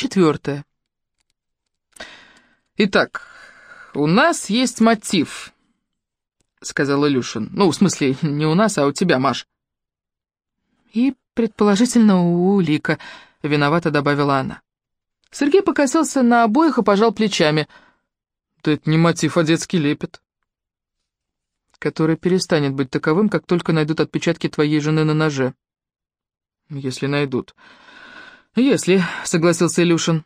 Четвертое. «Итак, у нас есть мотив», — сказал Илюшин. «Ну, в смысле, не у нас, а у тебя, Маш». «И, предположительно, у Лика», — виновато добавила она. Сергей покосился на обоих и пожал плечами. «Да это не мотив, а детский лепет» который перестанет быть таковым, как только найдут отпечатки твоей жены на ноже. Если найдут. Если, согласился Илюшин.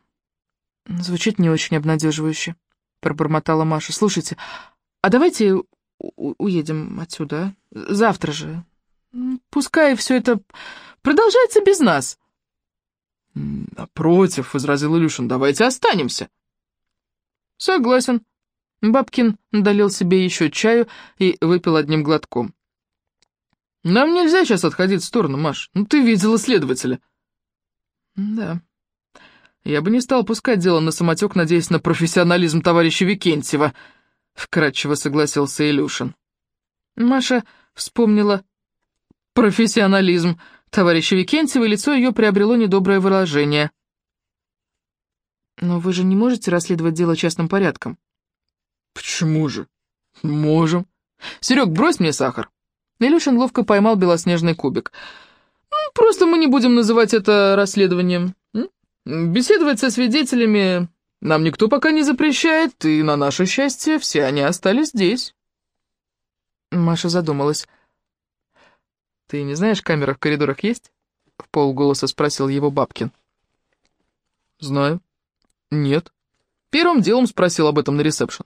Звучит не очень обнадеживающе, пробормотала Маша. Слушайте, а давайте уедем отсюда, а? завтра же. Пускай все это продолжается без нас. «Напротив», — возразил Илюшин, — «давайте останемся». «Согласен». Бабкин долил себе еще чаю и выпил одним глотком. «Нам нельзя сейчас отходить в сторону, Маш. Ну, ты видела следователя». «Да. Я бы не стал пускать дело на самотек, надеясь на профессионализм товарища Викентьева», — вкратчиво согласился Илюшин. Маша вспомнила профессионализм товарища Викентьева, и лицо ее приобрело недоброе выражение. «Но вы же не можете расследовать дело частным порядком?» «Почему же?» «Можем. Серег, брось мне сахар». Илюшин ловко поймал белоснежный кубик. «Ну, «Просто мы не будем называть это расследованием. Беседовать со свидетелями нам никто пока не запрещает, и на наше счастье все они остались здесь». Маша задумалась. «Ты не знаешь, камера в коридорах есть?» — в полголоса спросил его Бабкин. «Знаю». «Нет». Первым делом спросил об этом на ресепшн.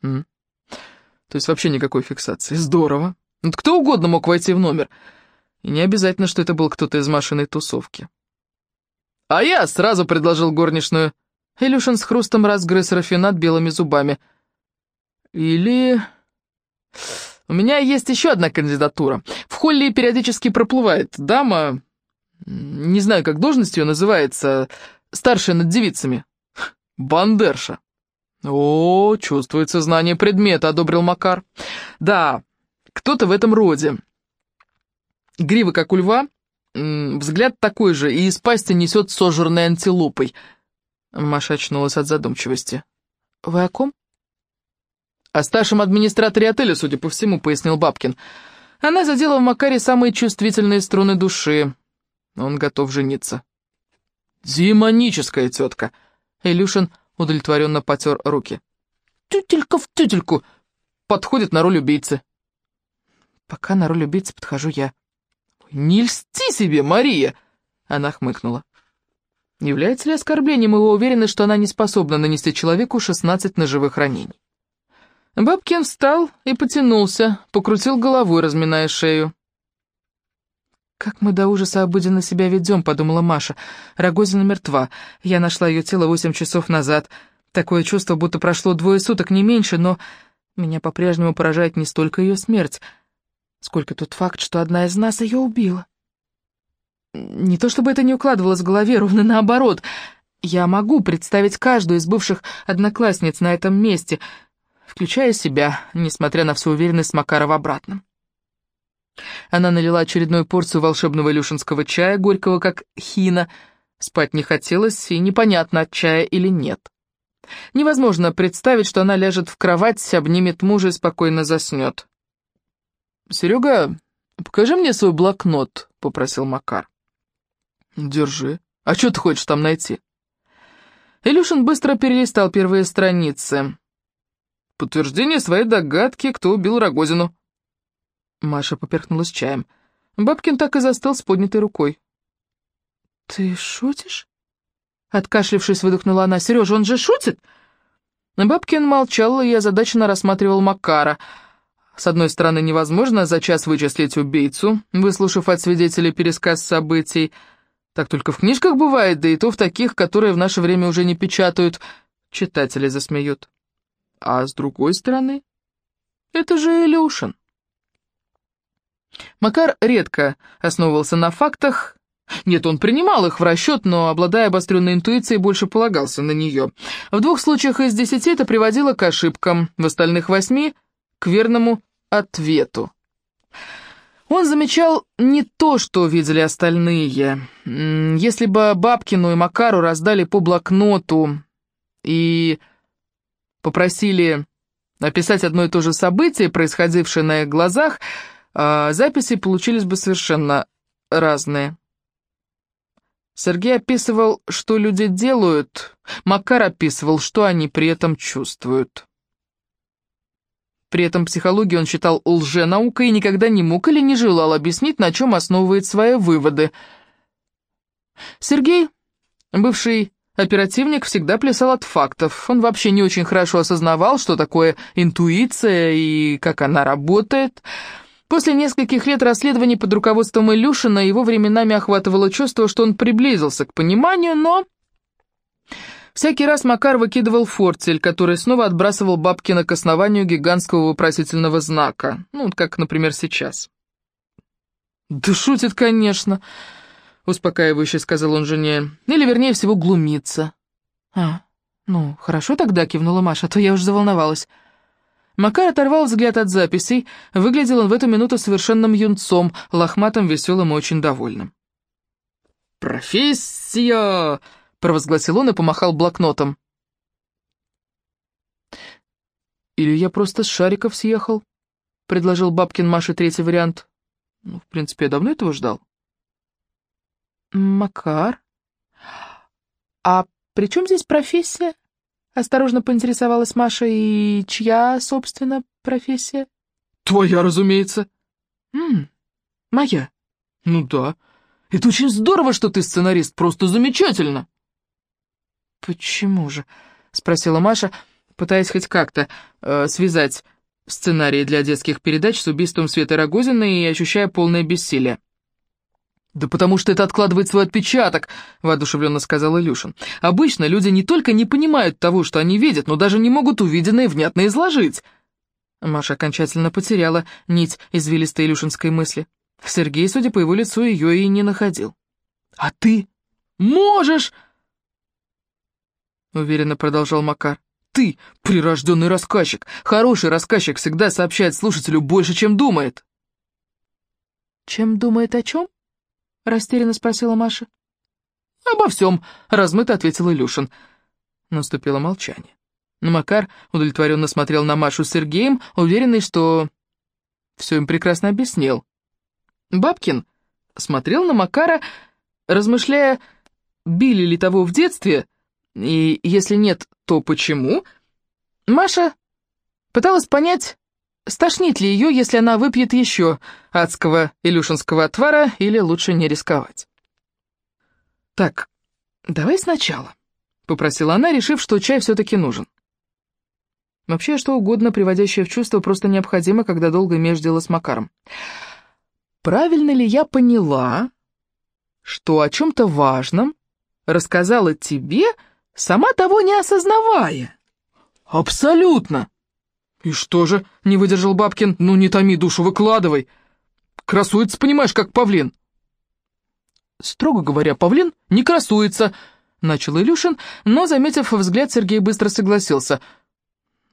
То есть вообще никакой фиксации. Здорово. Вот кто угодно мог войти в номер. И не обязательно, что это был кто-то из машинной тусовки. «А я сразу предложил горничную». Илюшин с хрустом разгрыз рафинат белыми зубами. «Или...» У меня есть еще одна кандидатура. В холле периодически проплывает дама, не знаю, как должность ее называется, старшая над девицами. Бандерша. О, чувствуется знание предмета, одобрил Макар. Да, кто-то в этом роде. Грива, как у льва, взгляд такой же, и из пасти несет сожранной антилопой. Маша очнулась от задумчивости. «Вы о ком?» «О старшем администраторе отеля, судя по всему», — пояснил Бабкин. «Она задела в Макаре самые чувствительные струны души. Он готов жениться». «Демоническая тетка!» Илюшин удовлетворенно потер руки. «Тютелька в тютельку!» Подходит на роль убийцы. «Пока на роль убийцы подхожу я». «Не льсти себе, Мария!» Она хмыкнула. Является ли оскорблением его уверенность, что она не способна нанести человеку 16 ножевых ранений? Бабкин встал и потянулся, покрутил головой, разминая шею. «Как мы до ужаса обыденно себя ведем», — подумала Маша. «Рогозина мертва. Я нашла ее тело восемь часов назад. Такое чувство, будто прошло двое суток, не меньше, но меня по-прежнему поражает не столько ее смерть, сколько тот факт, что одна из нас ее убила. Не то чтобы это не укладывалось в голове, ровно наоборот. Я могу представить каждую из бывших одноклассниц на этом месте — включая себя, несмотря на всю уверенность Макара в обратном. Она налила очередную порцию волшебного илюшинского чая, горького как хина. Спать не хотелось, и непонятно, от чая или нет. Невозможно представить, что она ляжет в кровать, обнимет мужа и спокойно заснет. «Серега, покажи мне свой блокнот», — попросил Макар. «Держи. А что ты хочешь там найти?» Илюшин быстро перелистал первые страницы. Подтверждение своей догадки, кто убил Рогозину». Маша поперхнулась чаем. Бабкин так и застыл с поднятой рукой. «Ты шутишь?» Откашлившись, выдохнула она. «Сережа, он же шутит?» Бабкин молчал и озадаченно рассматривал Макара. С одной стороны, невозможно за час вычислить убийцу, выслушав от свидетелей пересказ событий. Так только в книжках бывает, да и то в таких, которые в наше время уже не печатают. Читатели засмеют. А с другой стороны, это же Илюшин. Макар редко основывался на фактах. Нет, он принимал их в расчет, но, обладая обостренной интуицией, больше полагался на нее. В двух случаях из десяти это приводило к ошибкам, в остальных восьми — к верному ответу. Он замечал не то, что видели остальные. Если бы Бабкину и Макару раздали по блокноту и попросили описать одно и то же событие, происходившее на их глазах, а записи получились бы совершенно разные. Сергей описывал, что люди делают, Макар описывал, что они при этом чувствуют. При этом психологию он считал лженаукой и никогда не мог или не желал объяснить, на чем основывает свои выводы. Сергей, бывший оперативник, всегда плясал от фактов. Он вообще не очень хорошо осознавал, что такое интуиция и как она работает. После нескольких лет расследований под руководством Илюшина его временами охватывало чувство, что он приблизился к пониманию, но Всякий раз Макар выкидывал фортель, который снова отбрасывал Бабкина к основанию гигантского вопросительного знака. Ну, как, например, сейчас. «Да шутит, конечно», — успокаивающе сказал он жене. «Или, вернее всего, глумится». «А, ну, хорошо тогда», — кивнула Маша, — «а то я уже заволновалась». Макар оторвал взгляд от записей. Выглядел он в эту минуту совершенным юнцом, лохматым, веселым и очень довольным. «Профессия!» Провозгласил он и помахал блокнотом. «Или я просто с шариков съехал», — предложил Бабкин Маше третий вариант. «Ну, в принципе, я давно этого ждал». «Макар? А при чем здесь профессия?» — осторожно поинтересовалась Маша. «И чья, собственно, профессия?» «Твоя, разумеется». «М моя?» «Ну да. Это очень здорово, что ты сценарист, просто замечательно». «Почему же?» — спросила Маша, пытаясь хоть как-то э, связать сценарий для детских передач с убийством Светы Рогозиной и ощущая полное бессилие. «Да потому что это откладывает свой отпечаток», — воодушевленно сказал Илюшин. «Обычно люди не только не понимают того, что они видят, но даже не могут увиденное внятно изложить». Маша окончательно потеряла нить извилистой илюшинской мысли. Сергей, судя по его лицу, ее и не находил. «А ты можешь!» — уверенно продолжал Макар. «Ты — прирожденный рассказчик. Хороший рассказчик всегда сообщает слушателю больше, чем думает». «Чем думает о чем?» — растерянно спросила Маша. «Обо всем», — размыто ответил Илюшин. Наступило молчание. Макар удовлетворенно смотрел на Машу с Сергеем, уверенный, что все им прекрасно объяснил. Бабкин смотрел на Макара, размышляя, били ли того в детстве, и если нет, то почему? Маша пыталась понять, стошнит ли ее, если она выпьет еще адского илюшинского отвара, или лучше не рисковать. «Так, давай сначала», — попросила она, решив, что чай все-таки нужен. Вообще, что угодно, приводящее в чувство, просто необходимо, когда долго имеешь дело с Макаром. «Правильно ли я поняла, что о чем-то важном рассказала тебе, — сама того не осознавая. «Абсолютно!» «И что же?» — не выдержал Бабкин. «Ну не томи душу, выкладывай. Красуется, понимаешь, как павлин». «Строго говоря, павлин не красуется», — начал Илюшин, но, заметив взгляд, Сергей быстро согласился.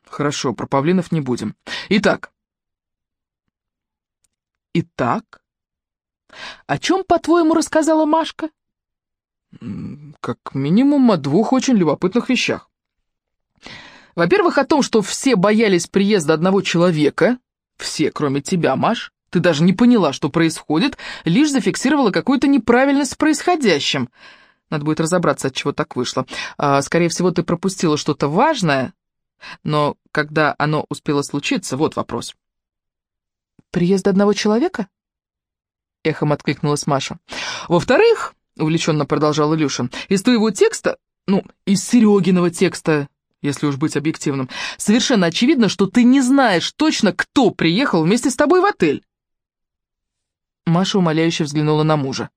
«Хорошо, про павлинов не будем. Итак». «Итак? О чем, по-твоему, рассказала Машка?» Как минимум о двух очень любопытных вещах. Во-первых, о том, что все боялись приезда одного человека, все, кроме тебя, Маш, ты даже не поняла, что происходит, лишь зафиксировала какую-то неправильность в происходящем. Надо будет разобраться, от чего так вышло. А, скорее всего, ты пропустила что-то важное, но когда оно успело случиться, вот вопрос. «Приезд одного человека?» — эхом откликнулась Маша. «Во-вторых, — увлеченно продолжал Илюшин. «Из твоего текста, ну, из Серегиного текста, если уж быть объективным, совершенно очевидно, что ты не знаешь точно, кто приехал вместе с тобой в отель». Маша умоляюще взглянула на мужа.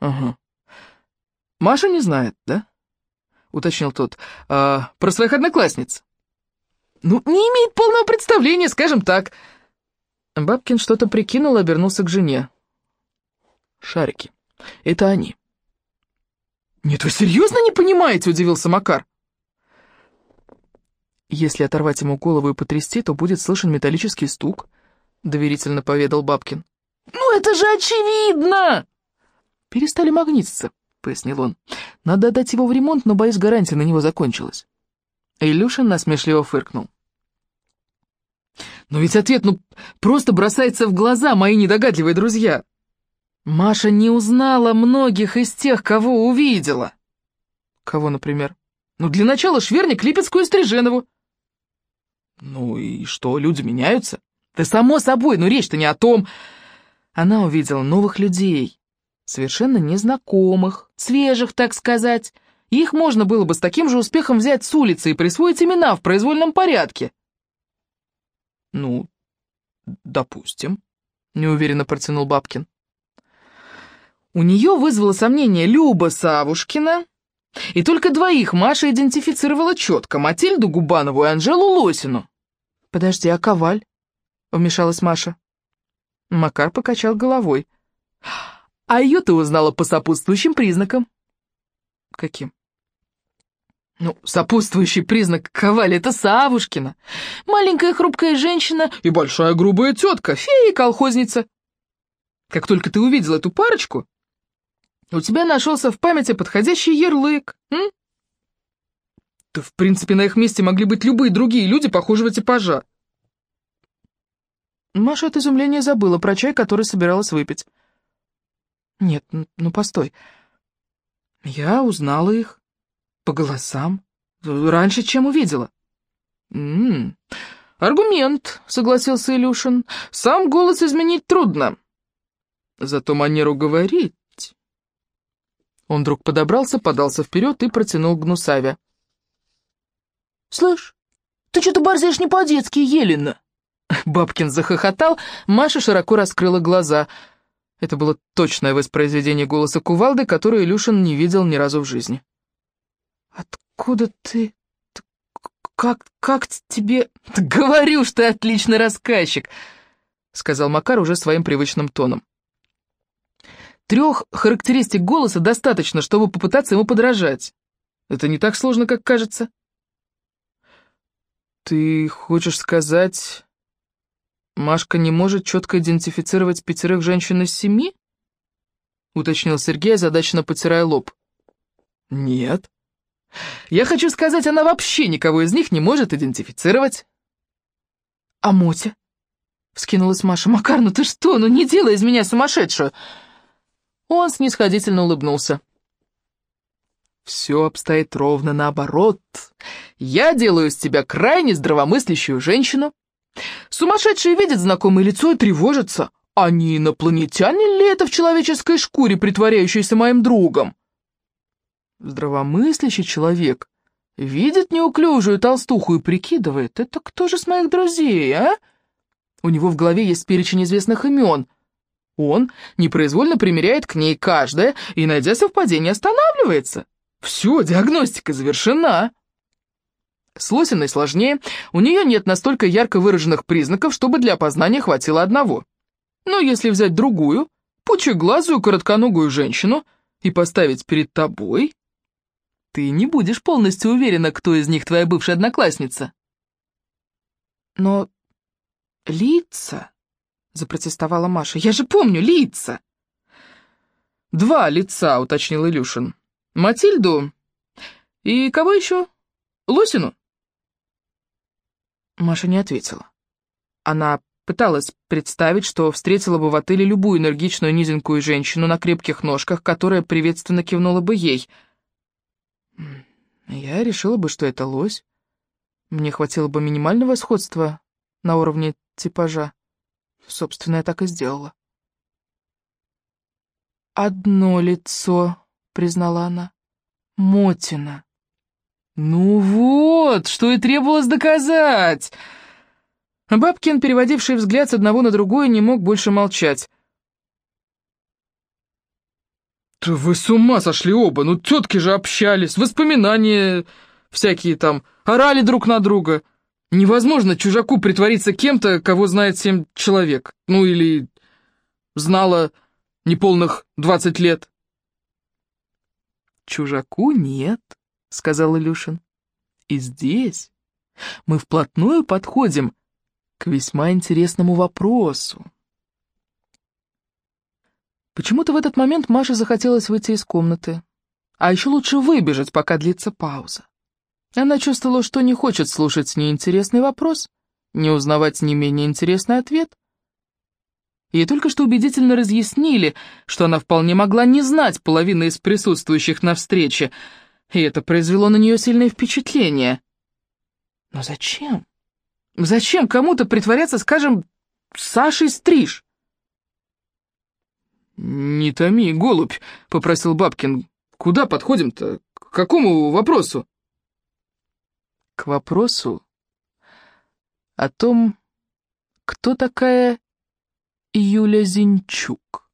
«Ага. Маша не знает, да?» — уточнил тот. А, «Про своих одноклассниц». «Ну, не имеет полного представления, скажем так». Бабкин что-то прикинул и обернулся к жене. «Шарики. Это они. «Нет, вы серьезно не понимаете?» — удивился Макар. Если оторвать ему голову и потрясти, то будет слышен металлический стук, — доверительно поведал Бабкин. «Ну это же очевидно!» «Перестали магнититься», — пояснил он. «Надо отдать его в ремонт, но, боюсь, гарантия на него закончилась». Илюшин насмешливо фыркнул. «Но ведь ответ, ну, просто бросается в глаза, мои недогадливые друзья!» Маша не узнала многих из тех, кого увидела. «Кого, например?» «Ну, для начала Шверник, Липецкую и Стриженову». «Ну и что, люди меняются?» «Да само собой, но речь-то не о том...» Она увидела новых людей, совершенно незнакомых, свежих, так сказать. Их можно было бы с таким же успехом взять с улицы и присвоить имена в произвольном порядке. «Ну, допустим», — неуверенно протянул Бабкин. У нее вызвало сомнение Люба Савушкина, и только двоих Маша идентифицировала четко — Матильду Губанову и Анжелу Лосину. «Подожди, а Коваль?» — вмешалась Маша. Макар покачал головой. «А ее ты узнала по сопутствующим признакам». «Каким?» Ну, сопутствующий признак Ковали — это Савушкина. Маленькая хрупкая женщина и большая грубая тетка, фея и колхозница. Как только ты увидел эту парочку, у тебя нашелся в памяти подходящий ярлык. М? Да, в принципе, на их месте могли быть любые другие люди похожего типажа. Маша от изумления забыла про чай, который собиралась выпить. Нет, ну постой. Я узнала их по голосам раньше, чем увидела. М -м, аргумент, согласился Илюшин. Сам голос изменить трудно. Зато манеру говорить... Он вдруг подобрался, подался вперед и протянул к Гнусаве. «Слышь, ты что-то борзишь не по-детски, Елена!» Бабкин захохотал, Маша широко раскрыла глаза. Это было точное воспроизведение голоса кувалды, которое Илюшин не видел ни разу в жизни. «Откуда ты? Как, как тебе...» «Говорю, что ты отличный рассказчик», — сказал Макар уже своим привычным тоном. «Трех характеристик голоса достаточно, чтобы попытаться ему подражать. Это не так сложно, как кажется». «Ты хочешь сказать, Машка не может четко идентифицировать пятерых женщин из семи?» — уточнил Сергей, озадаченно потирая лоб. «Нет. Я хочу сказать, она вообще никого из них не может идентифицировать». «А Мотя?» — вскинулась Маша. «Макар, ну ты что? Ну не делай из меня сумасшедшую!» Он снисходительно улыбнулся. «Все обстоит ровно наоборот. Я делаю из тебя крайне здравомыслящую женщину, Сумасшедшие видят знакомое лицо и тревожатся. А не ли это в человеческой шкуре, притворяющийся моим другом? Здравомыслящий человек видит неуклюжую толстуху и прикидывает, это кто же с моих друзей, а? У него в голове есть перечень известных имен. Он непроизвольно примеряет к ней каждое и, найдя совпадение, останавливается. Все, диагностика завершена. С Лосиной сложнее, у нее нет настолько ярко выраженных признаков, чтобы для опознания хватило одного. Но если взять другую, пучеглазую коротконогую женщину, и поставить перед тобой, ты не будешь полностью уверена, кто из них твоя бывшая одноклассница. Но лица, запротестовала Маша, я же помню лица. Два лица, уточнил Илюшин. Матильду и кого еще? Лосину? Маша не ответила. Она пыталась представить, что встретила бы в отеле любую энергичную низенькую женщину на крепких ножках, которая приветственно кивнула бы ей. Я решила бы, что это лось. Мне хватило бы минимального сходства на уровне типажа. Собственно, я так и сделала. «Одно лицо», — признала она, — «Мотина». «Ну вот, что и требовалось доказать!» Бабкин, переводивший взгляд с одного на другое, не мог больше молчать. «Да вы с ума сошли оба! Ну, тетки же общались, воспоминания всякие там, орали друг на друга. Невозможно чужаку притвориться кем-то, кого знает семь человек. Ну, или знала неполных двадцать лет». «Чужаку нет», — сказал Илюшин. «И здесь мы вплотную подходим к весьма интересному вопросу. Почему-то в этот момент Маше захотелось выйти из комнаты. А еще лучше выбежать, пока длится пауза. Она чувствовала, что не хочет слушать неинтересный вопрос, не узнавать не менее интересный ответ. Ей только что убедительно разъяснили, что она вполне могла не знать половины из присутствующих на встрече, и это произвело на нее сильное впечатление. Но зачем? Зачем кому-то притворяться, скажем, Сашей Стриж? «Не томи, голубь», — попросил Бабкин. «Куда подходим-то? К какому вопросу?» «К вопросу о том, кто такая Юля Зинчук».